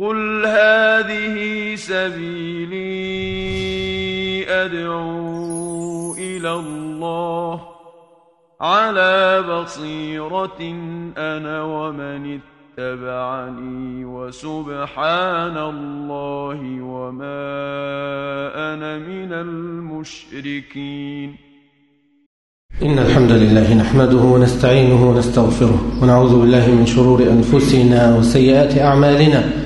قل هذه سبيلي أدعو إلى الله على بصيرة أنا ومن اتبعني وسبحان الله وما أنا من المشركين إن الحمد لله نحمده ونستعينه ونستغفره ونعوذ بالله من شرور أنفسنا وسيئات أعمالنا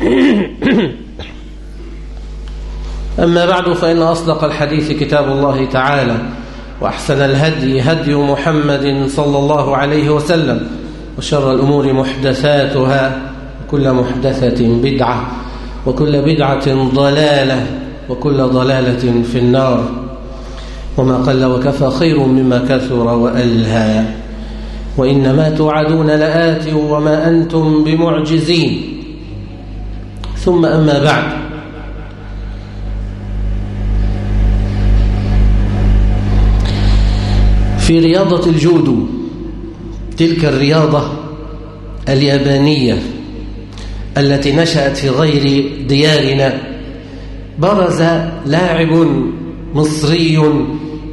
أما بعد فإن أصدق الحديث كتاب الله تعالى وأحسن الهدي هدي محمد صلى الله عليه وسلم وشر الأمور محدثاتها وكل محدثة بدعة وكل بدعة ضلالة وكل ضلالة في النار. وما قل وكفى خير مما كثر وألهى. وإنما توعدون لآت وما أنتم بمعجزين. ثم أما بعد. في رياضة الجودو تلك الرياضة اليابانية التي نشأت في غير ديارنا برز لاعب مصري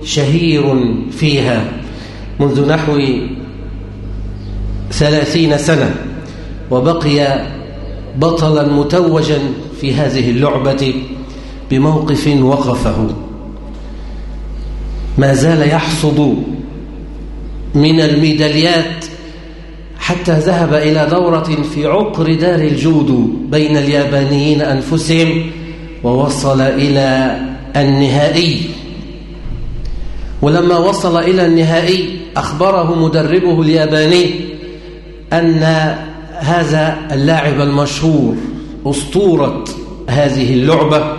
شهير فيها منذ نحو ثلاثين سنة وبقي بطلا متوجا في هذه اللعبة بموقف وقفه. ما زال يحصد من الميداليات حتى ذهب إلى دورة في عقر دار الجودو بين اليابانيين أنفسهم ووصل إلى النهائي. ولما وصل إلى النهائي أخبره مدربه الياباني أن هذا اللاعب المشهور أسطورة هذه اللعبة.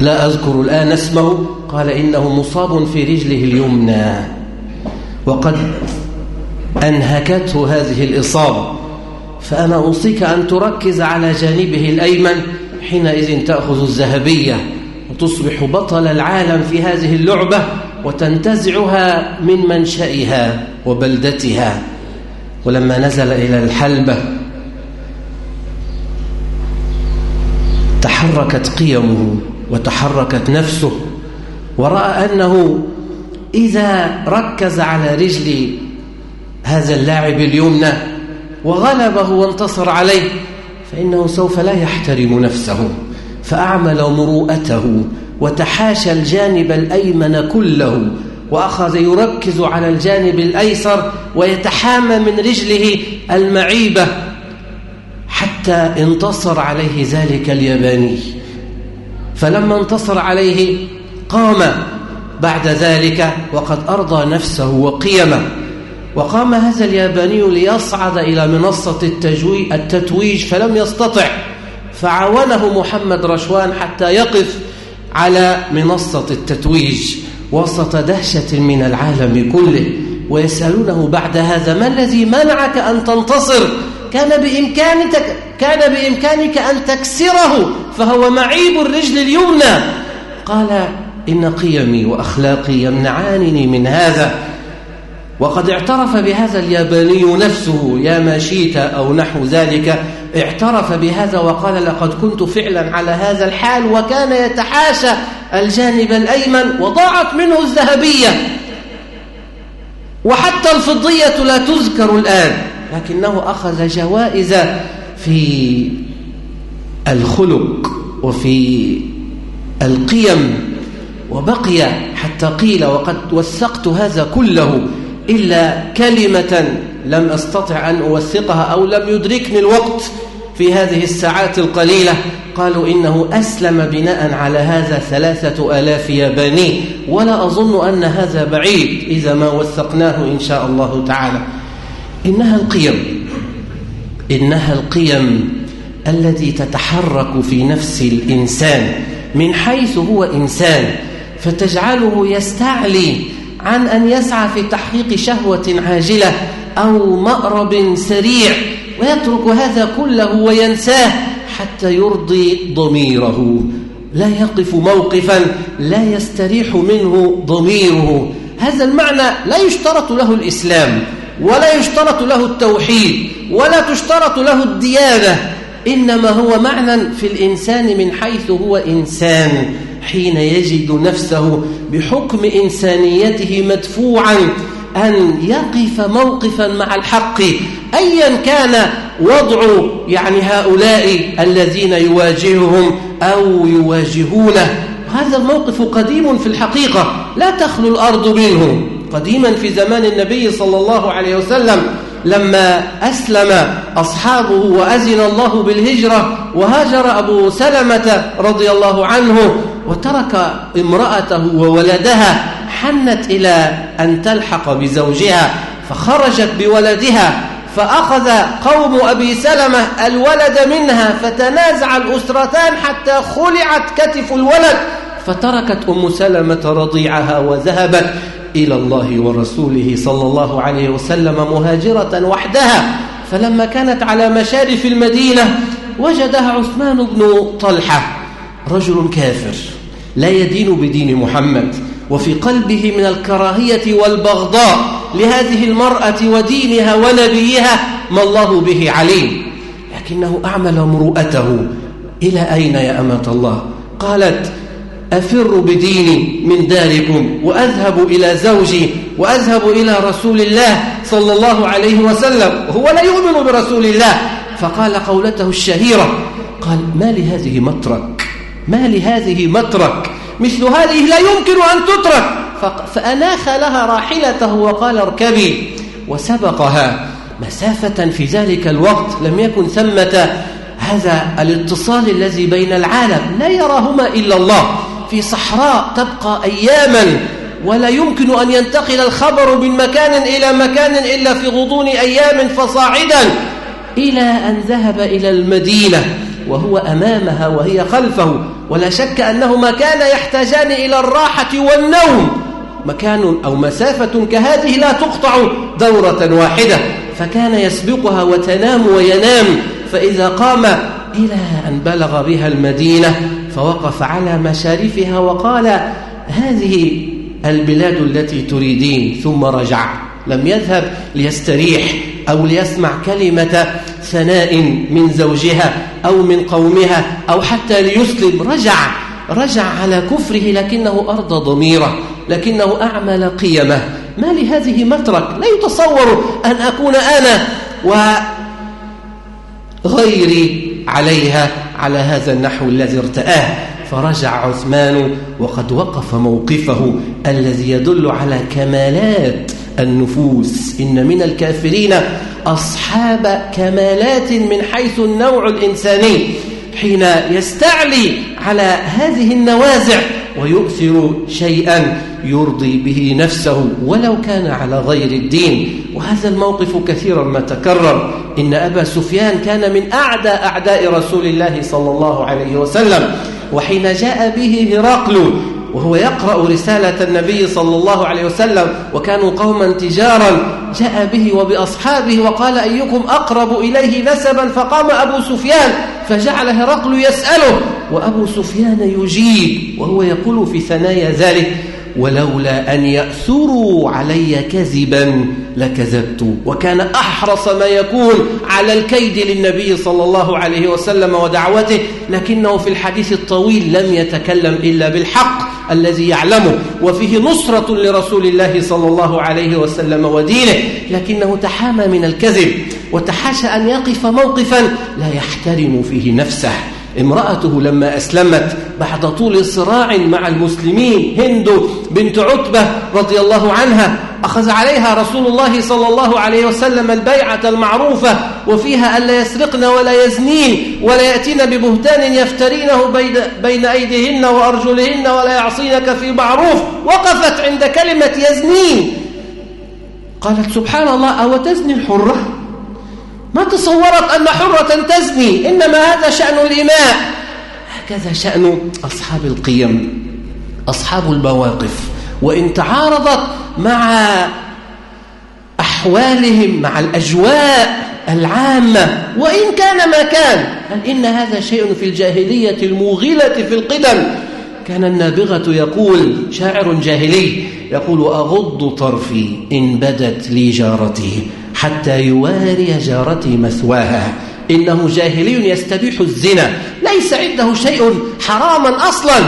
لا أذكر الآن اسمه. قال إنه مصاب في رجله اليمنى. وقد أنهكته هذه الإصابة. فأنا أوصيك أن تركز على جانبه الأيمن حينئذ تأخذ الذهبية وتصبح بطل العالم في هذه اللعبة وتنتزعها من منشئها وبلدتها. ولما نزل إلى الحلبة تحركت قيمه وتحركت نفسه ورأى أنه إذا ركز على رجل هذا اللاعب اليمنى وغلبه وانتصر عليه فإنه سوف لا يحترم نفسه فأعمل مروءته وتحاشى الجانب الأيمن كله وأخذ يركز على الجانب الأيسر ويتحامى من رجله المعيبة حتى انتصر عليه ذلك الياباني. فلما انتصر عليه قام بعد ذلك وقد أرضى نفسه وقيمه. وقام هذا الياباني ليصعد إلى منصة التتويج فلم يستطع. فعاونه محمد رشوان حتى يقف على منصة التتويج وسط دهشة من العالم كله. ويسألونه بعد هذا ما الذي منعك أن تنتصر؟ كان بإمكانك كان بإمكانك أن تكسره فهو معيب الرجل اليمنى. قال إن قيمي وأخلاقي يمنعانني من هذا. وقد اعترف بهذا الياباني نفسه يا ما شئت أو نحو ذلك. اعترف بهذا وقال لقد كنت فعلا على هذا الحال وكان يتحاشى الجانب الأيمن وضاعت منه الذهبية. وحتى الفضية لا تذكر الآن لكنه أخذ جوائز في الخلق وفي القيم وبقي حتى قيل وقد وثقت هذا كله إلا كلمة لم أستطع أن أوثقها أو لم يدركني الوقت في هذه الساعات القليلة. قالوا إنه أسلم بناء على هذا ثلاثة آلاف ياباني ولا أظن أن هذا بعيد إذا ما وثقناه إن شاء الله تعالى. إنها القيم إنها القيم التي تتحرك في نفس الإنسان من حيث هو إنسان فتجعله يستعلي عن أن يسعى في تحقيق شهوة عاجلة أو مأرب سريع ويترك هذا كله وينساه. حتى يرضي ضميره. لا يقف موقفا لا يستريح منه ضميره. هذا المعنى لا يشترط له الإسلام ولا يشترط له التوحيد ولا تشترط له الديانة. إنما هو معنى في الإنسان من حيث هو إنسان حين يجد نفسه بحكم إنسانيته مدفوعا. أن يقف موقفا مع الحق أيا كان وضع يعني هؤلاء الذين يواجههم أو يواجهونه. هذا الموقف قديم في الحقيقة لا تخلو الأرض منه. قديما في زمان النبي صلى الله عليه وسلم لما أسلم أصحابه وأزن الله بالهجرة وهاجر أبو سلمة رضي الله عنه وترك امرأته وولدها حنت إلى أن تلحق بزوجها فخرجت بولدها فأخذ قوم أبي سلمة الولد منها فتنازع الأسرتان حتى خلعت كتف الولد فتركت أم سلمة رضيعها وذهبت إلى الله ورسوله صلى الله عليه وسلم مهاجرة وحدها فلما كانت على مشارف المدينة وجدها عثمان بن طلحة رجل كافر لا يدين بدين محمد وفي قلبه من الكراهية والبغضاء لهذه المرأة ودينها ونبيها ما الله به عليم. لكنه أعمل مروءته. إلى أين يا أمة الله؟ قالت أفر بديني من داركم وأذهب إلى زوجي وأذهب إلى رسول الله صلى الله عليه وسلم وهو لا يؤمن برسول الله. فقال قولته الشهيرة قال ما لهذه مترك؟ ما لهذه مترك؟ مثل هذه لا يمكن أن تترك. فأناخ لها راحلته وقال اركبي. وسبقها مسافة في ذلك الوقت لم يكن ثمة. هذا الاتصال الذي بين العالم لا يراهما إلا الله. في صحراء تبقى أياما ولا يمكن أن ينتقل الخبر من مكان إلى مكان إلا في غضون أيام فصاعدا إلى أن ذهب إلى المدينة وهو أمامها وهي خلفه. ولا شك أنهما كان يحتاجان إلى الراحة والنوم. مكان أو مسافة كهذه لا تقطع دورة واحدة. فكان يسبقها وتنام وينام. فإذا قام إلى أن بلغ بها المدينة فوقف على مشارفها وقال هذه البلاد التي تريدين. ثم رجع. لم يذهب ليستريح. أو ليسمع كلمة ثناء من زوجها أو من قومها أو حتى ليسلم رجع رجع على كفره لكنه أرضى ضميره لكنه أعمل قيمه. ما لهذه مترك؟ لا يتصور أن أكون أنا وغيري عليها على هذا النحو الذي ارتآه. فرجع عثمان وقد وقف موقفه الذي يدل على كمالات النفوس. إن من الكافرين أصحاب كمالات من حيث النوع الإنساني حين يستعلي على هذه النوازع ويؤثر شيئا يرضي به نفسه ولو كان على غير الدين. وهذا الموقف كثيرا ما تكرر. إن أبا سفيان كان من أعدى أعداء رسول الله صلى الله عليه وسلم وحين جاء به هرقل وهو يقرأ رسالة النبي صلى الله عليه وسلم وكانوا قوما تجارا جاء به وبأصحابه وقال أيكم أقرب إليه نسبا فقام أبو سفيان فجعل هرقل يسأله وأبو سفيان يجيب وهو يقول في ثنايا ذلك ولولا أن يأثروا علي كذبا لكذبت. وكان أحرص ما يكون على الكيد للنبي صلى الله عليه وسلم ودعوته لكنه في الحديث الطويل لم يتكلم إلا بالحق الذي يعلمه وفيه نصرة لرسول الله صلى الله عليه وسلم ودينه لكنه تحامى من الكذب وتحاشى أن يقف موقفا لا يحترم فيه نفسه. امرأته لما أسلمت بعد طول صراع مع المسلمين هند بنت عتبة رضي الله عنها أخذ عليها رسول الله صلى الله عليه وسلم البيعة المعروفة وفيها ألا يسرقن ولا يزنين ولا يأتين ببهتان يفترينه بين أيديهن وأرجلهن ولا يعصينك في معروف وقفت عند كلمة يزنين. قالت سبحان الله أو تزني الحرة؟ ما تصورت أن حرة تزني إنما هذا شأن الإماء هكذا شأن أصحاب القيم أصحاب المواقف. وإن تعارضت مع أحوالهم مع الأجواء العامة وإن كان ما كان بل إن هذا شيء في الجاهلية الموغلة في القدم. كان النابغة يقول شاعر جاهلي يقول أغض طرفي إن بدت لي جارتي. حتى يواري جارتي مثواها. إنه جاهلي يستبيح الزنا. ليس عنده شيء حراما أصلا.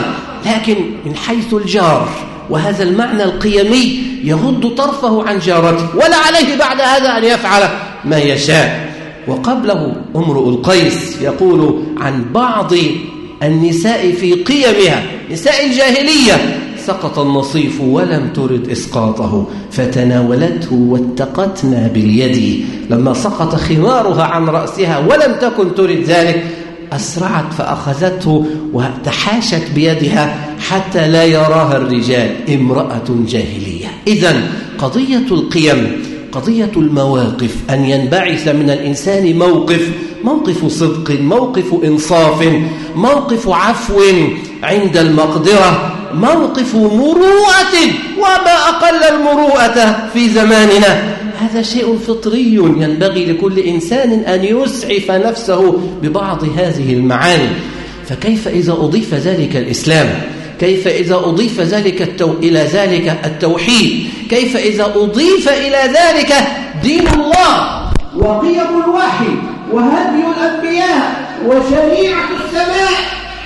لكن من حيث الجار وهذا المعنى القيمي يغض طرفه عن جارته. ولا عليه بعد هذا أن يفعل ما يشاء. وقبله امرؤ القيس يقول عن بعض النساء في قيمها. نساء الجاهلية سقط النصيف ولم ترد إسقاطه فتناولته واتقتنا باليد. لما سقط خمارها عن رأسها ولم تكن ترد ذلك أسرعت فأخذته وتحاشت بيدها حتى لا يراها الرجال امرأة جاهلية. إذا قضية القيم قضية المواقف أن ينبعث من الإنسان موقف موقف صدق موقف إنصاف موقف عفو عند المقدرة موقف مروءة وما أقل المروءة في زماننا. هذا شيء فطري ينبغي لكل إنسان أن يسعف نفسه ببعض هذه المعاني. فكيف إذا أضيف ذلك الإسلام؟ كيف إذا أضيف ذلك التو... إلى ذلك التوحيد؟ كيف إذا أضيف إلى ذلك دين الله؟ وقيم الوحي وهدي الأنبياء وشريعة السماء.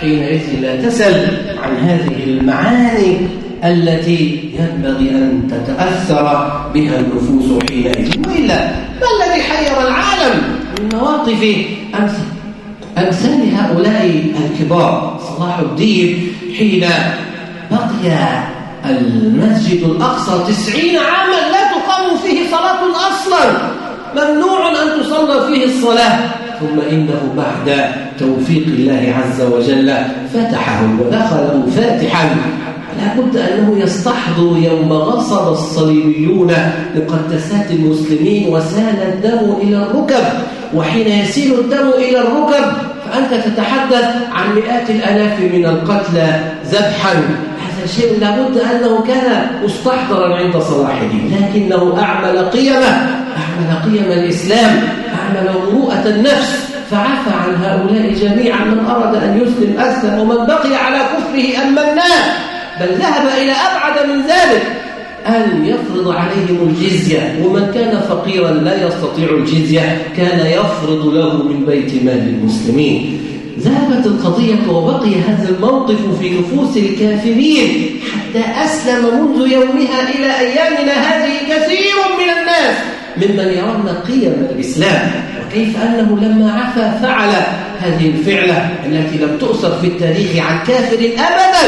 حينئذ لا تسل عن هذه المعاني التي ينبغي أن تتأثر بها النفوس حينئذ. وإلا ما الذي حير العالم من مواقف أمثال أمثال هؤلاء الكبار صلاح الدين حين بقي المسجد الأقصى تسعين عاما لا تقام فيه صلاة أصلا ممنوع أن تصلى فيه الصلاة. ثم إنه بعد توفيق الله عز وجل فتحه ودخله فاتحا لا بد أنه يستحضر يوم غصب الصليبيون مقدسات المسلمين وسال الدم إلى الركب. وحين يسيل الدم إلى الركب فأنت تتحدث عن مئات الألاف من القتلى ذبحا. هذا شيء لابد أنه كان مستحضرا عند صلاح الدين. لكنه أعمل قيمة أعمل قيم الإسلام أعمل مروءة النفس فعفى عن هؤلاء جميعا من أراد أن يسلم أسلم ومن بقي على كفره أمناه. بل ذهب إلى أبعد من ذلك. أن يفرض عليهم الجزية؟ ومن كان فقيرا لا يستطيع الجزية كان يفرض له من بيت مال المسلمين. ذهبت القضية وبقي هذا الموقف في نفوس الكافرين حتى أسلم منذ يومها إلى أيامنا هذه كثير من الناس ممن يرون قيم الإسلام. وكيف أنه لما عفى فعل هذه الفعلة التي لم تؤثر في التاريخ عن كافر أبدا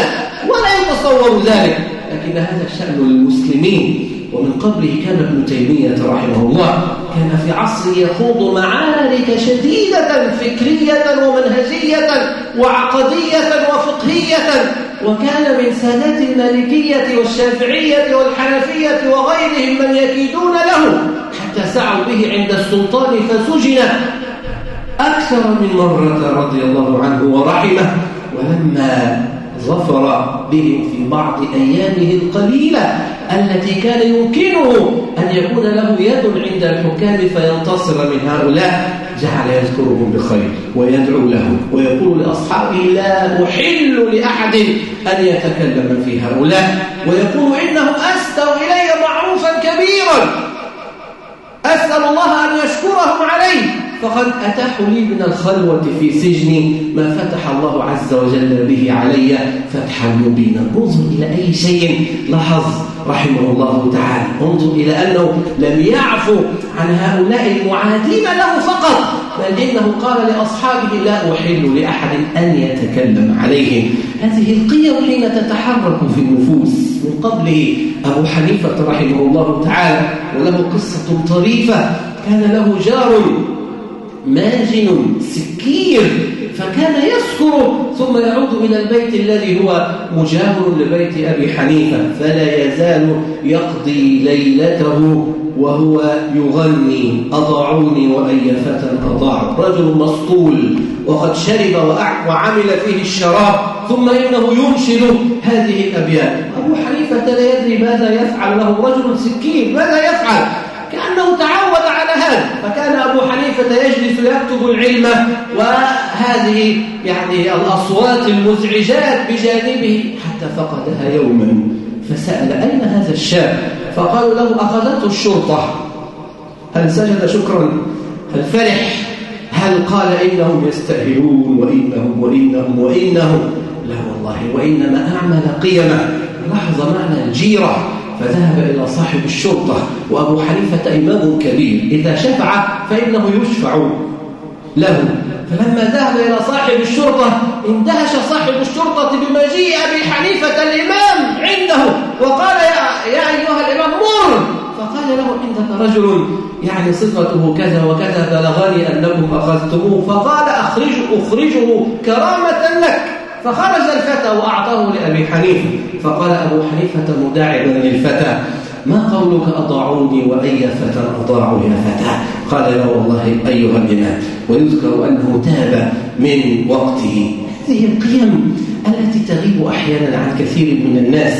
ولا يتصور ذلك. لكن هذا شأن المسلمين ومن قبله كان ابن تيمية رحمه الله كان في عصره يخوض معارك شديدة فكرية ومنهجية وعقدية وفقهية وكان من سادات المالكية والشافعية والحنفية وغيرهم من يكيدون له حتى سعوا به عند السلطان فسجن أكثر من مرة رضي الله عنه ورحمه ولما ظفر بهم في بعض أيامه القليلة التي كان يمكنه أن يكون له يد عند الحكام فينتصر من هؤلاء. جعل يذكرهم بخير ويدعو لهم ويقول لأصحابه لا أحل لأحد أن يتكلم في هؤلاء. ويقول إنه أستوى إلي معروفا كبيرا. أسأل الله أن يشكرهم عليه. فقد أتاحوا لي من الخلوة في سجني ما فتح الله عز وجل به علي؟ فتحا مبينا. انظر إلى أي شيء لاحظ رحمه الله تعالى. انظر إلى أنه لم يعفو عن هؤلاء المعادين له فقط بل إنه قال لأصحابه لا أحل لأحد أن يتكلم عليهم. هذه القيم حين تتحرك في النفوس من قبله أبو حنيفة رحمه الله تعالى وله قصة طريفة كان له جار ماجن سكير فكان يسكر ثم يعود إلى البيت الذي هو مجاور لبيت أبي حنيفة فلا يزال يقضي ليلته وهو يغني أضاعوني وأي فتى أضاع؟ رجل مسطول وقد شرب وعمل فيه الشراب ثم إنه ينشد هذه الأبيات. أبو حنيفة لا يدري ماذا يفعل له رجل سكين ماذا يفعل؟ كأنه تعود هذا فكان أبو حنيفة يجلس يكتب العلم وهذه يعني الأصوات المزعجات بجانبه حتى فقدها يوما فسأل أين هذا الشاب؟ فقالوا له أخذته الشرطة. هل سجد شكرا؟ هل فرح؟ هل قال إنهم يستأهلون وإنهم وإنهم وإنهم؟ لا والله وإنما أعمل قيمة. لاحظ معنى الجيرة. فذهب إلى صاحب الشرطة وأبو حنيفة إمام كبير. إذا شفع فإنه يشفع له. فلما ذهب إلى صاحب الشرطة اندهش صاحب الشرطة بمجيء أبي حنيفة الإمام عنده. وقال يا, يا أيها الإمام مر. فقال له عندك رجل يعني صفته كذا وكذا بلغني أنكم أخذتموه. فقال أخرجه, أخرجه كرامة لك. فخرج الفتى وأعطاه لأبي حنيفة فقال أبو حنيفة مداعبا للفتى ما قولك أضاعوني وأي فتى أضاعوا يا فتى؟ قال لا والله أيها الإمام ويذكر أنه تاب من وقته. هذه القيم التي تغيب أحيانا عن كثير من الناس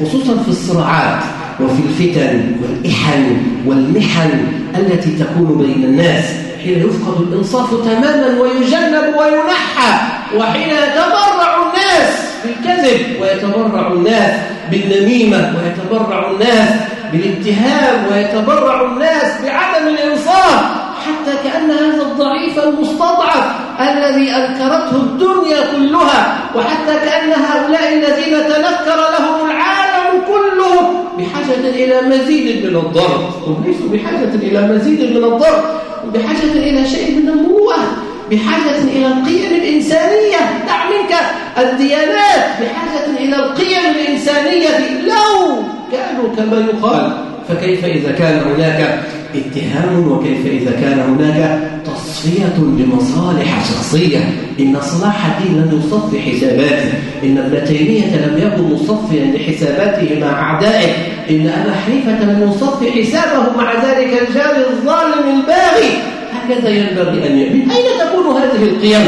خصوصا في الصراعات وفي الفتن والإحن والمحن التي تكون بين الناس. حين يفقد الإنصاف تماما ويجنب وينحى وحين يتبرع الناس بالكذب ويتبرع الناس بالنميمة ويتبرع الناس بالاتهام ويتبرع الناس بعدم الإنصاف حتى كأن هذا الضعيف المستضعف الذي أنكرته الدنيا كلها وحتى كأن هؤلاء الذين تنكر لهم العالم بحاجة إلى مزيد من الضرب هم ليسوا بحاجة إلى مزيد من الضرب بحاجة إلى شيء من المروءة بحاجة إلى القيم الإنسانية. دع منك. الديانات. بحاجة إلى القيم الإنسانية. لو كانوا كما يقال فكيف إذا كان هناك اتهام وكيف إذا كان هناك تصفية لمصالح شخصية. إن صلاح الدين لم يصفي حساباته. إن ابن تيمية لم يكن مصفيا لحساباته مع أعدائه. إن أبا حنيفة لم يصفي حسابه مع ذلك الجار الظالم الباغي. هكذا ينبغي أن يؤمن أين تكون هذه القيم؟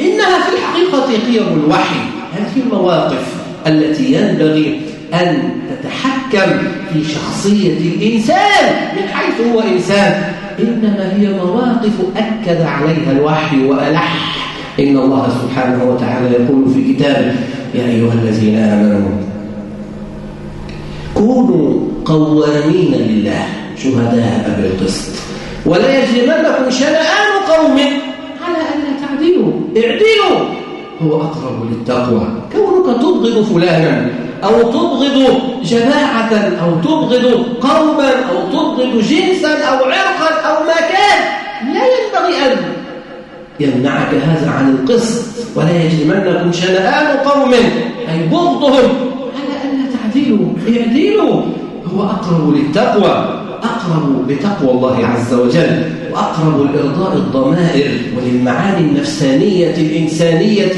إنها في الحقيقة قيم الوحي. هذه المواقف التي ينبغي أن تتحكم في شخصية الإنسان من حيث هو إنسان. إنما هي مواقف أكد عليها الوحي وألح. إن الله سبحانه وتعالى يقول في كتابه يا أيها الذين آمنوا كونوا قوامين لله شهداء بالقسط ولا يجرمنكم شنآن قوم. على أن لا تعدلوا. اعدلوا. هو أقرب للتقوى. كونك تبغض فلانا أو تبغض جماعة أو تبغض قوما أو تبغض جنسا أو عرقا أو مكان لا ينبغي أن يمنعك هذا عن القسط ولا يجرمنكم شنآن قوم أي بغضهم على أن لا تعدلوا اعدلوا هو أقرب للتقوى أقرب لتقوى الله عز وجل وأقرب لإرضاء الضمائر وللمعاني النفسانية الإنسانية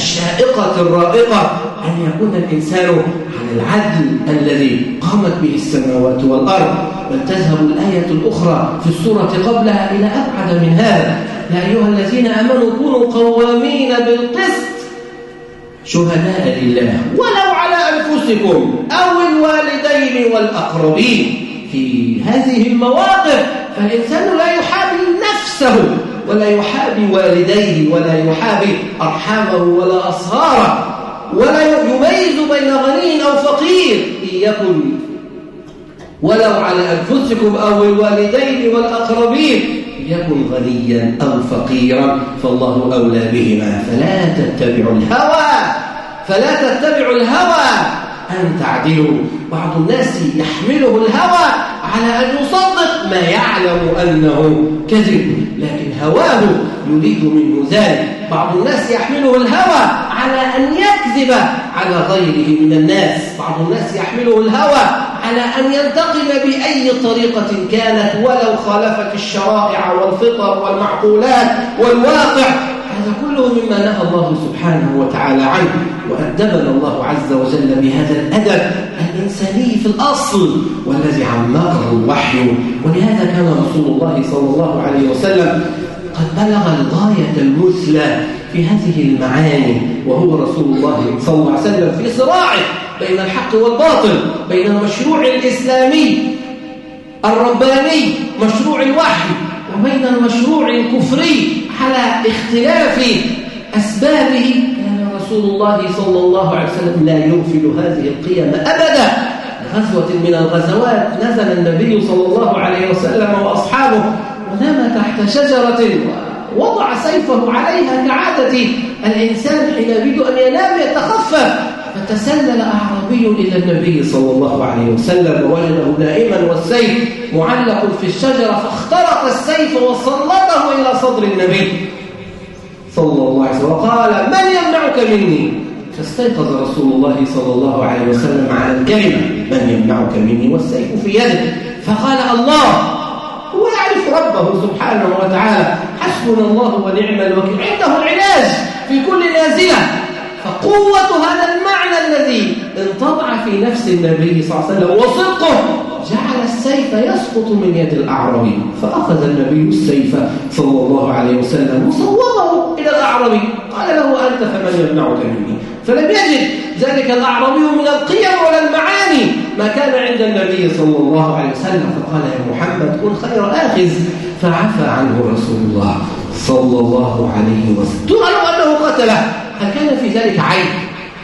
الشائقة الرائقة أن يكون الإنسان على العدل الذي قامت به السماوات والأرض. بل تذهب الآية الأخرى في السورة قبلها إلى أبعد من هذا. يا أيها الذين آمنوا كونوا قوامين بالقسط شهداء لله ولو على أنفسكم أو الوالدين والأقربين. في هذه المواقف فالإنسان لا يحابي نفسه. ولا يحابي والديه ولا يحابي أرحامه ولا أصهاره ولا يميز بين غني أو فقير إن يكن ولو على أنفسكم أو الوالدين والأقربين يكن غنيا أو فقيرا فالله أولى بهما. فلا تتبعوا الهوى. فلا تتبعوا الهوى. أن تعدلوا. بعض الناس يحمله الهوى على أن يصدق ما يعلم أنه كذب لكن هواه يريد منه ذلك. بعض الناس يحمله الهوى على أن يكذب على غيره من الناس. بعض الناس يحمله الهوى على أن ينتقم بأي طريقة كانت ولو خالفت الشرائع والفطر والمعقولات والواقع هذا كله مما نهى الله سبحانه وتعالى عنه وأدبنا الله عز وجل بهذا الأدب الإنساني في الأصل والذي عمقه الوحي. ولهذا كان رسول الله صلى الله عليه وسلم قد بلغ الغاية المثلى في هذه المعاني وهو رسول الله صلى الله عليه وسلم في صراعه بين الحق والباطل بين المشروع الإسلامي الرباني مشروع الوحي. وبين المشروع الكفري على اختلاف أسبابه كان رسول الله صلى الله عليه وسلم لا يغفل هذه القيم أبدا. غزوة من الغزوات نزل النبي صلى الله عليه وسلم وأصحابه ونام تحت شجرة ووضع سيفه عليها كعادة. الإنسان حين يريد أن ينام يتخفف. فتسلل أعرابي إلى النبي صلى الله عليه وسلم ووجده نائما والسيف معلق في الشجرة فاخترق السيف وسلطه إلى صدر النبي صلى الله عليه وسلم. وقال من يمنعك مني؟ فاستيقظ رسول الله صلى الله عليه وسلم على الكلمة من يمنعك مني؟ والسيف في يده. فقال الله. هو يعرف ربه سبحانه وتعالى. حسبنا الله ونعم الوكيل. عنده العلاج في كل نازلة فقوة هذا المعنى الذي انطبع في نفس النبي صلى الله عليه وسلم وصدقه جعل السيف يسقط من يد الأعرابي فأخذ النبي السيف صلى الله عليه وسلم وصوبه إلى الأعرابي قال له أنت فمن يمنعك مني؟ فلم يجد ذلك الأعرابي من القيم ولا المعاني ما كان عند النبي صلى الله عليه وسلم فقال يا محمد كن خير آخذ. فعفى عنه رسول الله صلى الله عليه وسلم. تعلم أنه قتله. هل كان في ذلك عيب؟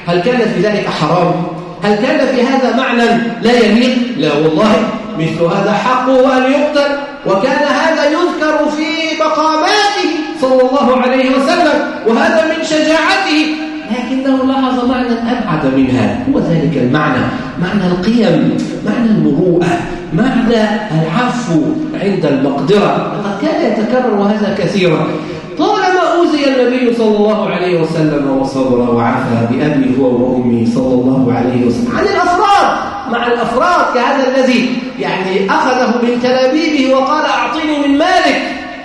هل كان في ذلك حرام؟ هل كان في هذا معنى لا يليق لا والله مثل هذا حقه أن يقتل وكان هذا يذكر في مقاماته صلى الله عليه وسلم وهذا من شجاعته. لكنه لاحظ معنى أبعد من هذا هو ذلك المعنى معنى القيم معنى المروءة معنى العفو عند المقدرة. لقد كان يتكرر هذا كثيرا. النبي صلى الله عليه وسلم وصبر وعفى بأبي هو وأمي صلى الله عليه وسلم. عن الأفراد مع الأفراد كهذا الذي يعني أخذه من تلابيبه وقال أعطيني من مالك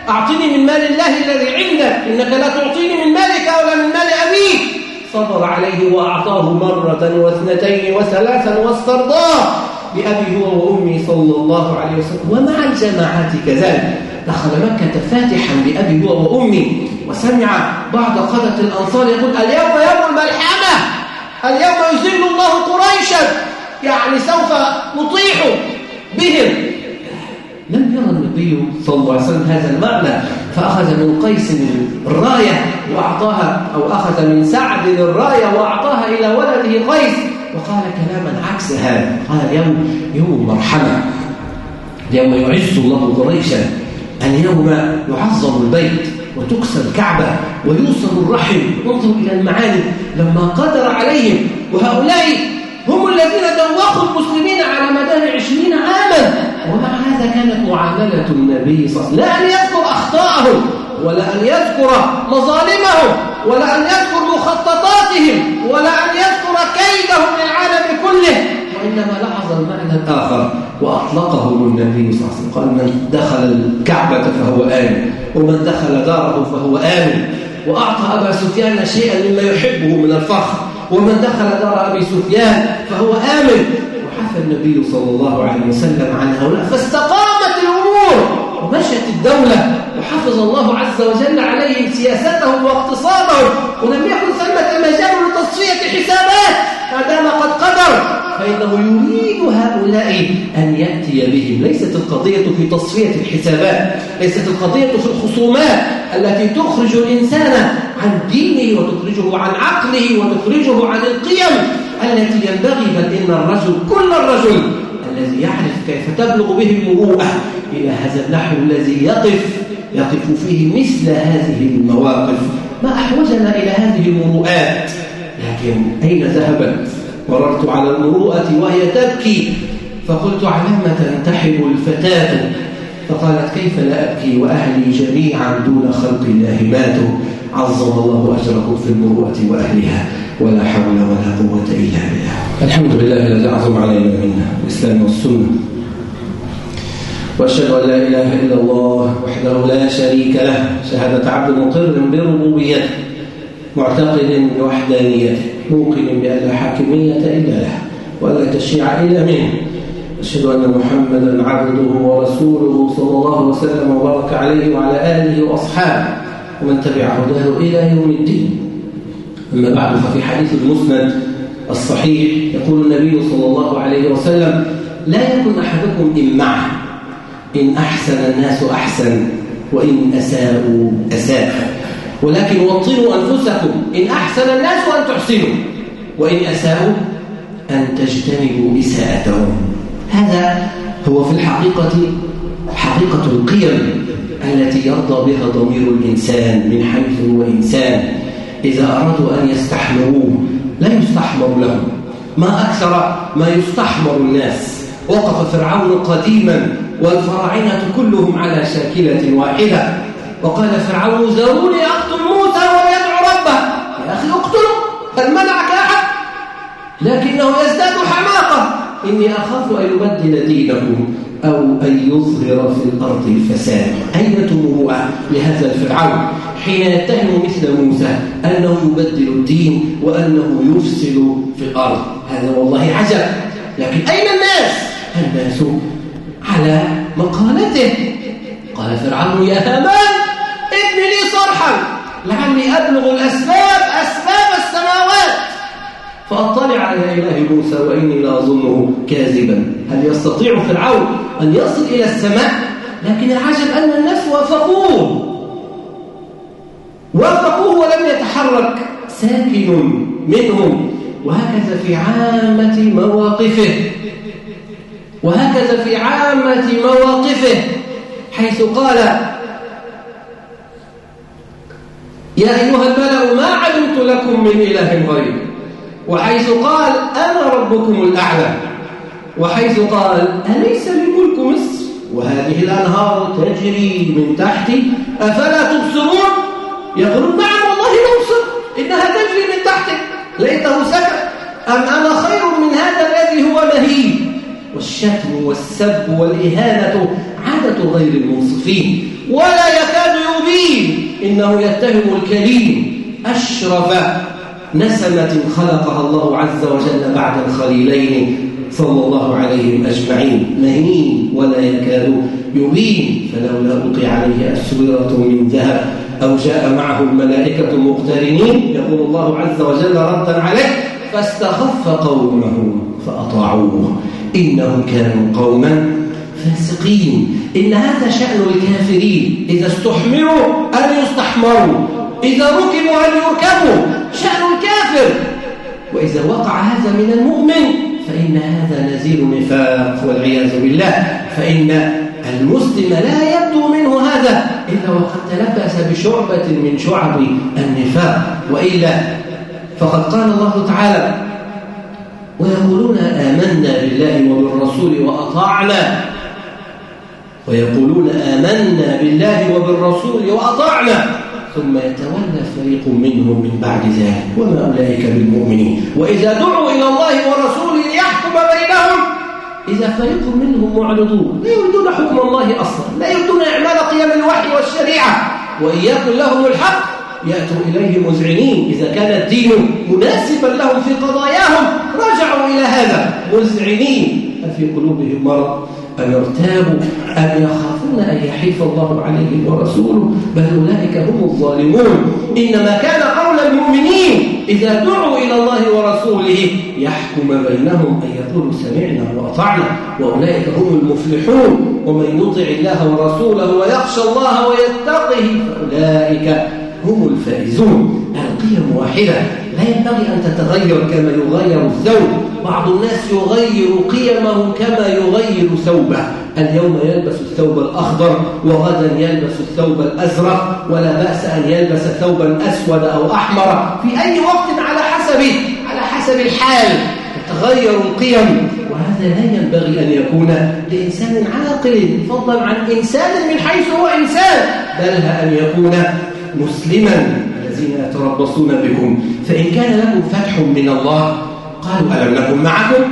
أعطيني من مال الله الذي عندك إنك لا تعطيني من مالك ولا من مال أبيك. صبر عليه وأعطاه مرة واثنتين وثلاثا واسترضاه بأبي هو وأمي صلى الله عليه وسلم. ومع الجماعات كذلك دخل مكة فاتحا بأبي هو وأمي. وسمع بعض قادة الأنصار يقول اليوم يوم الملحمة اليوم يذل الله قريشا. يعني سوف نطيح بهم. لم يرى النبي صلى الله عليه وسلم هذا المعنى فأخذ من قيس الراية وأعطاها أو أخذ من سعد الراية وأعطاها إلى ولده قيس وقال كلاما عكس هذا قال يوم يوم مرحمة يوم يعز الله قريشا اليوم يعظم البيت. وتكسر الكعبة ويوصل الرحم. انظر إلى المعاني لما قدر عليهم وهؤلاء هم الذين دوخوا المسلمين على مدار عشرين عاما. ومع هذا كانت معاملة النبي صلى الله عليه وسلم. لا أن يذكر أخطاءهم ولا أن يذكر مظالمهم ولا أن يذكر مخططاتهم ولا أن يذكر كيدهم للعالم كله. وإنما لاحظ المعنى الآخر وأطلقه النبي صلى الله عليه وسلم قال من دخل الكعبة فهو آمن ومن دخل داره فهو آمن وأعطى أبا سفيان شيئا مما يحبه من الفخر ومن دخل دار أبي سفيان فهو آمن. وحث النبي صلى الله عليه وسلم عن هؤلاء فاستقامت الأمور ومشت الدولة. وحفظ الله عز وجل عليهم سياستهم واقتصادهم ولم يكن ثمة مجال لتصفية حسابات ما دام قد قدر فإنه يريد هؤلاء أن يأتي بهم. ليست القضية في تصفية الحسابات ليست القضية في الخصومات التي تخرج الإنسان عن دينه وتخرجه عن عقله وتخرجه عن القيم التي ينبغي بل إن الرجل كل الرجل الذي يعرف كيف تبلغ به المروءة إلى هذا النحو الذي يقف يقف فيه مثل هذه المواقف. ما أحوجنا إلى هذه المروءات. لكن أين ذهبت؟ مررت على المروءة وهي تبكي. فقلت على ما تنتحب الفتاة؟ فقالت كيف لا أبكي وأهلي جميعا دون خلق الله ماتوا؟ عظم الله أجركم في المروءة وأهلها. ولا حول ولا قوة إلا بالله. الحمد لله الذي أعظم علينا منا الإسلام والسنة. وأشهد أن لا إله إلا الله وحده لا شريك له. شهادة عبد مقر بربوبيته معتقد بوحدانيته موقن بأن لا حاكمية إلا له ولا تشيع إلا منه. أشهد أن محمدا عبده ورسوله صلى الله وسلم وبارك عليه وعلى آله وأصحابه ومن تبع هداه إلى يوم الدين. أما بعد ففي حديث المسند الصحيح يقول النبي صلى الله عليه وسلم لا يكن أحدكم إمعا إن أحسن الناس أحسن وإن أساءوا أساء. ولكن وطنوا أنفسكم. إن أحسن الناس أن تحسنوا وإن أساءوا أن تجتنبوا إساءتهم هذا هو في الحقيقة حقيقة القيم التي يرضى بها ضمير الإنسان من حيث هو إنسان. إذا أرادوا أن يستحمروه لا يستحمر لهم. ما أكثر ما يستحمر الناس. وقف فرعون قديما والفراعنة كلهم على شاكلة واحدة. وقال فرعون ذروني أقتل موسى ويدعو ربه. يا أخي اقتله هل منعك أحد؟ لكنه يزداد حماقة. إني أخاف أن يبدل دينكم أو أن يظهر في الأرض الفساد. أين تمرؤة لهذا الفرعون؟ حين يتهم مثل موسى أنه يبدل الدين وأنه يفسد في الأرض. هذا والله عجب. لكن أين الناس؟ الناس على مقالته. قال فرعون يا هامان ابن لي صرحا لعلي أبلغ الأسباب أسباب السماوات. فأطلع على إله موسى وإني لأظنه كاذبا. هل يستطيع فرعون أن يصل إلى السماء؟ لكن العجب أن الناس وافقوه. وافقوه ولم يتحرك. ساكن منهم. وهكذا في عامة مواقفه. وهكذا في عامة مواقفه حيث قال يا أيها الملأ ما علمت لكم من إله غيري. وحيث قال أنا ربكم الأعلى. وحيث قال أليس لي ملك مصر؟ وهذه الأنهار تجري من تحتي أفلا تبصرون؟ يقولون نعم والله نبصر إنها تجري من تحتك ليته سكت أم أنا خير من هذا الذي هو مهين والشتم والسب والإهانة عادة غير المنصفين ولا يكاد يبين إنه يتهم الكريم أشرف نسمة خلقها الله عز وجل بعد الخليلين صلى الله عليهم أجمعين. مهين ولا يكاد يبين فلولا ألقي عليه أسورة من ذهب أو جاء معه الملائكة مقترنين يقول الله عز وجل ردا عليه فاستخف قومه فأطاعوه. إنهم كانوا قوما فاسقين. إن هذا شأن الكافرين إذا استحمروا أن يستحمروا إذا ركبوا أن يركبوا شأن الكافر. وإذا وقع هذا من المؤمن فإن هذا نزيل نفاق والعياذ بالله. فإن المسلم لا يبدو منه هذا إلا وقد تلبس بشعبة من شعب النفاق. وإلا فقد قال الله تعالى ويقولون آمنا بالله وبالرسول وأطعنا. ويقولون آمنا بالله وبالرسول وأطعنا. ثم يتولى فريق منهم من بعد ذلك. وما أولئك بالمؤمنين. وإذا دعوا إلى الله ورسوله ليحكم بينهم إذا فريق منهم معرضون. لا يريدون حكم الله أصلا. لا يريدون إعمال قيم الوحي والشريعة. وإن يكن لهم الحق. يأتوا إليه مذعنين. إذا كان الدين مناسبا لهم في قضاياهم رجعوا إلى هذا مذعنين. أفي قلوبهم مرض؟ أن يرتابوا؟ أن يخافون أن يحيف الله عليهم ورسوله؟ بل أولئك هم الظالمون. إنما كان قول المؤمنين إذا دعوا إلى الله ورسوله يحكم بينهم أن يقولوا سمعنا وأطعنا. وأولئك هم المفلحون. ومن يطع الله ورسوله ويخشى الله ويتقه فأولئك هم الفائزون. القيم واحدة. لا ينبغي أن تتغير كما يغير الثوب. بعض الناس يغير قيمه كما يغير ثوبه. اليوم يلبس الثوب الأخضر وغدا يلبس الثوب الأزرق. ولا بأس أن يلبس ثوبا أسود أو أحمر في أي وقت على حسب على حسب الحال. تتغير القيم. وهذا لا ينبغي أن يكون لإنسان عاقل. فضلا عن إنسان من حيث هو إنسان. بل أن يكون مسلما الذين يتربصون بكم. فإن كان لكم فتح من الله قالوا ألم نكن معكم؟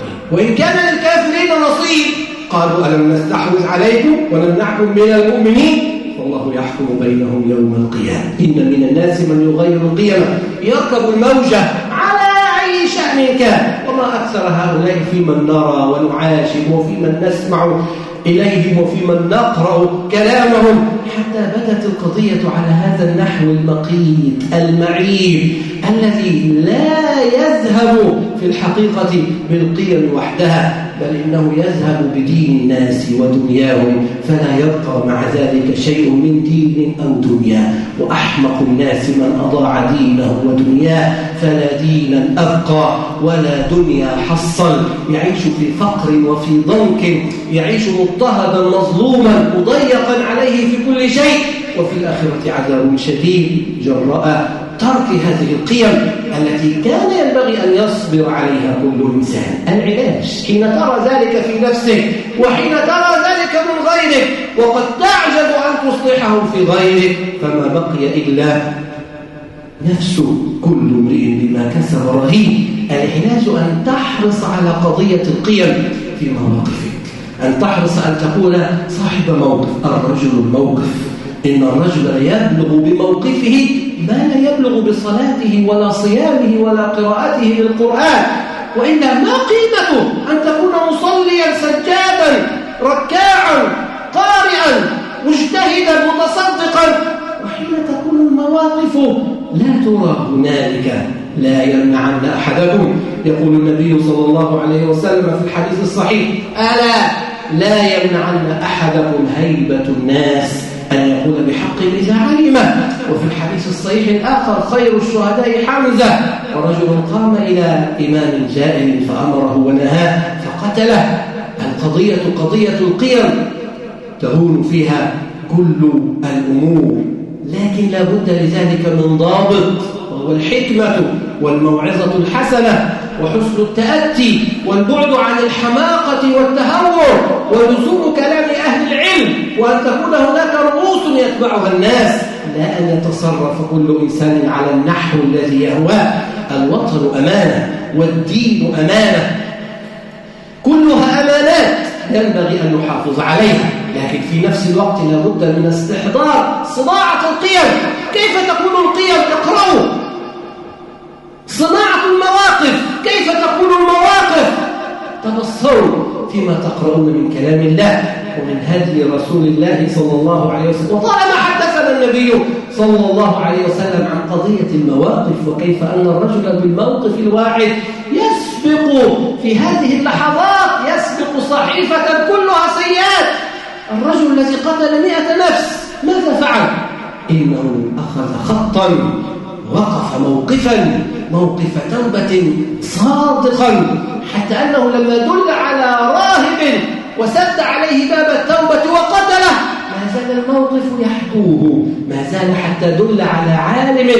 طيب. وإن كان للكافرين نصيب قالوا ألم نستحوذ عليكم ونمنعكم من المؤمنين؟ فالله يحكم بينهم يوم القيامة. إن من الناس من يغير القيمة يركب الموجة على أي شأن كان. وما أكثر هؤلاء في من نرى ونعاشر وفي من نسمع إليهم وفي من نقرأ كلامهم. حتى بدت القضية على هذا النحو المقيت المعيب الذي لا يذهب في الحقيقة بالقيم وحدها بل إنه يذهب بدين الناس ودنياهم فلا يبقى مع ذلك شيء من دين أو دنيا. وأحمق الناس من أضاع دينه ودنياه فلا دينا أبقى ولا دنيا حصل. يعيش في فقر وفي ضنك يعيش مضطهدا مظلوما مضيقا عليه في كل شيء. وفي الآخرة عذاب شديد جراء ترك هذه القيم التي كان ينبغي أن يصبر عليها كل إنسان. العلاج حين ترى ذلك في نفسك وحين ترى ذلك من غيرك وقد تعجز أن تصلحه في غيرك فما بقي إلا نفس كل امرئ بما كسب رهين. العلاج أن تحرص على قضية القيم في مواقفك. أن تحرص أن تكون صاحب موقف الرجل الموقف. إن الرجل يبلغ بموقفه ما لا يبلغ بصلاته ولا صيامه ولا قراءته للقرآن وإلا ما قيمته أن تكون مصليا سجادا ركاعا قارئا مجتهدا متصدقا. وحين تكون المواقف لا ترى هنالك لا يمنعن أحدكم. يقول النبي صلى الله عليه وسلم في الحديث الصحيح ألا لا يمنعن أحدكم هيبة الناس أن يقول بحق إذا علمه. وفي الحديث الصحيح الآخر خير الشهداء حمزة. ورجل قام إلى إمام جائر فأمره ونهاه فقتله. القضية قضية القيم. تهون فيها كل الأمور. لكن لا بد لذلك من ضابط وهو الحكمة والموعظة الحسنة وحسن التأتي والبعد عن الحماقة والتهور ولزوم كلام أهل العلم. وأن تكون هناك رؤوس يتبعها الناس. لا أن يتصرف كل إنسان على النحو الذي يهواه الوطن أمانة والدين أمانة. كلها أمانات ينبغي أن نحافظ عليها. لكن في نفس الوقت لابد من استحضار صناعة القيم. كيف تكون القيم اقرأوا صناعة المواقف. كيف تكون المواقف؟ تبصروا فيما تقرؤون من كلام الله ومن هدي رسول الله صلى الله عليه وسلم. وطالما حدثنا النبي صلى الله عليه وسلم عن قضية المواقف وكيف أن الرجل بالموقف الواحد يسبق في هذه اللحظات يسبق صحيفة كلها سيئات. الرجل الذي قتل مئة نفس ماذا فعل؟ إنه أخذ خطا وقف موقفا موقف توبة صادقا. حتى أنه لما دل على راهب وسد عليه باب التوبة وقتله ما زال الموقف يحكوه ما زال حتى دل على عالم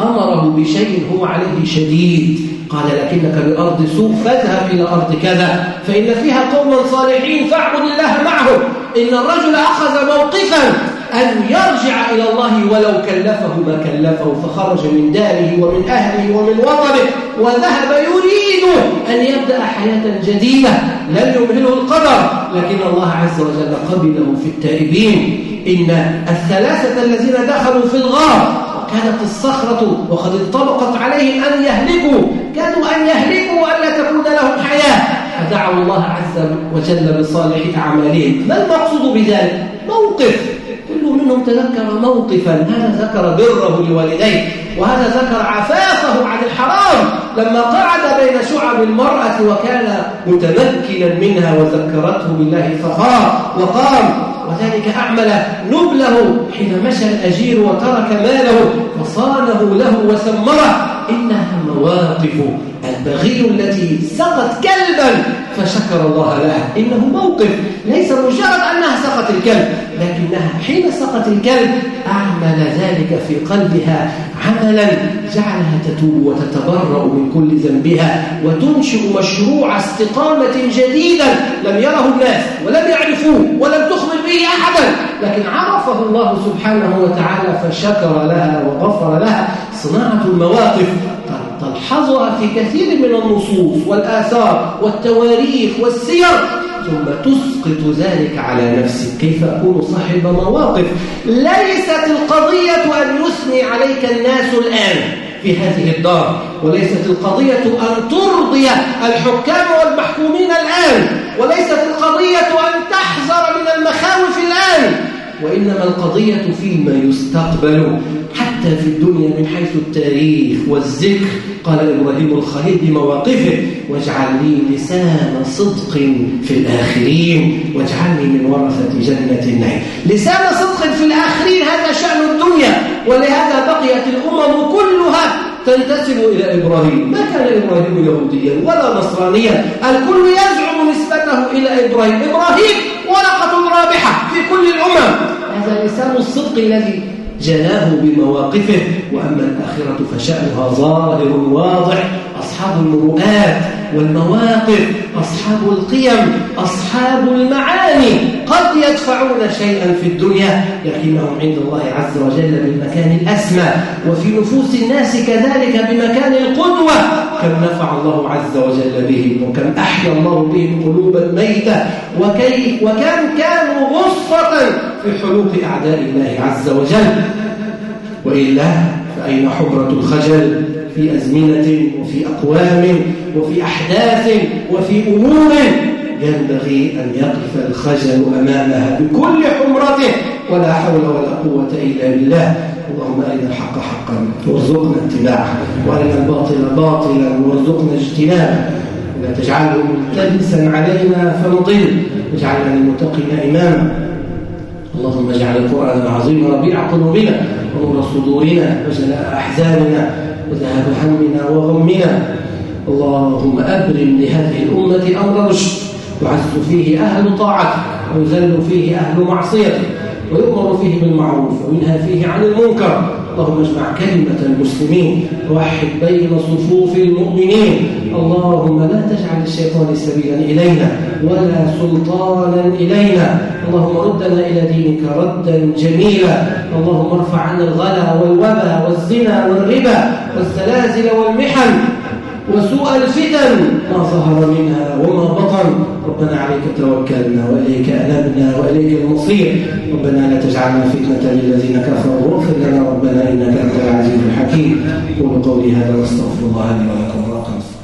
أمره بشيء هو عليه شديد. قال لكنك بأرض سوء فاذهب إلى أرض كذا فإن فيها قوما صالحين فاعبد الله معهم. إن الرجل أخذ موقفا أن يرجع إلى الله ولو كلفه ما كلفه فخرج من داره ومن أهله ومن وطنه وذهب يريد أن يبدأ حياة جديدة. لم يمهله القدر. لكن الله عز وجل قبله في التائبين. إن الثلاثة الذين دخلوا في الغار وكانت الصخرة وقد انطبقت عليهم أن يهلكوا. كانوا أن يهلكوا وألا تكون لهم حياة. فدعوا الله عز وجل بصالح أعمالهم. ما المقصود بذلك؟ موقف. منهم تذكر موقفا. هذا ذكر بره لوالديه وهذا ذكر عفافه عن الحرام. لما قعد بين شعب المرأة وكان متمكنا منها وذكرته بالله فخار وقام وذلك أعمل نبله حين مشى الأجير وترك ماله فصانه له وسمره. إنها مواقف البغي التي سقت كلبا فشكر الله لها. إنه موقف. ليس مجرد أنها سقت الكلب لكنها حين سقت الكلب أعمل ذلك في قلبها. عملا جعلها تتوب وتتبرأ من كل ذنبها وتنشئ مشروع استقامة جديدا لم يره الناس ولم يعرفوه ولم تخبر به أحدا. لكن عرفه الله سبحانه وتعالى فشكر لها وغفر لها صناعة المواقف تلحظها في كثير من النصوص والآثار والتواريخ والسير ثم تسقط ذلك على نفسك. كيف أكون صاحب مواقف؟ ليست القضية أن يثني عليك الناس الآن في هذه الدار وليست القضية أن ترضي الحكام والمحكومين الآن وليست القضية أن تحذر من المخاوف الآن وإنما القضية فيما يستقبل. في الدنيا من حيث التاريخ والذكر. قال إبراهيم الخليل بمواقفه واجعل لي لسان صدق في الآخرين واجعلني من ورثة جنة النعيم. لسان صدق في الآخرين هذا شأن الدنيا ولهذا بقيت الأمم كلها تنتسب إلى إبراهيم. ما كان إبراهيم يهوديا ولا نصرانيا الكل يزعم نسبته إلى إبراهيم. إبراهيم ورقة رابحة في كل الأمم. هذا لسان الصدق الذي جناه بمواقفه وأما الآخرة فشأنها ظاهر واضح أصحاب المروءات. والمواقف أصحاب القيم أصحاب المعاني قد يدفعون شيئا في الدنيا لكنهم عند الله عز وجل بالمكان الأسمى وفي نفوس الناس كذلك بمكان القدوة كم نفع الله عز وجل بهم وكم أحيا الله بهم قلوبا ميتة وكي وكم كانوا غصة في حلوق أعداء الله عز وجل. وإلا فأين حمرة الخجل؟ في أزمنة وفي أقوام وفي أحداث وفي أمور ينبغي أن يقف الخجل أمامها بكل حمرته. ولا حول ولا قوة إلا بالله. اللهم أرنا الحق حقا وارزقنا اتباعه. وأرنا الباطل باطلا وارزقنا اجتنابه. ولا تجعله ملتبسا علينا فنضل واجعلنا للمتقين إماما. اللهم اجعل القرآن العظيم ربيع قلوبنا ونور صدورنا وجلاء أحزاننا. وذهاب همنا وغمنا. اللهم أبرم لهذه الأمة أمر رشد. يعز فيه أهل طاعتك ويذل فيه أهل معصيتك ويؤمر فيه بالمعروف وينهى فيه عن المنكر. اللهم اجمع كلمة المسلمين ووحد بين صفوف المؤمنين. اللهم لا تجعل الشيطان سبيلا إلينا ولا سلطانا إلينا. اللهم ردنا إلى دينك ردا جميلا. اللهم ارفع عنا الغلا والوبا والزنا والربا والزلازل والمحن وسوء الفتن. ما ظهر منها وما بطن. ربنا عليك توكلنا وإليك أنبنا وإليك المصير. ربنا لا تجعلنا فتنة للذين كفروا. واغفر لنا ربنا إنك أنت العزيز الحكيم. قولوا قولي هذا واستغفر الله لي ولكم.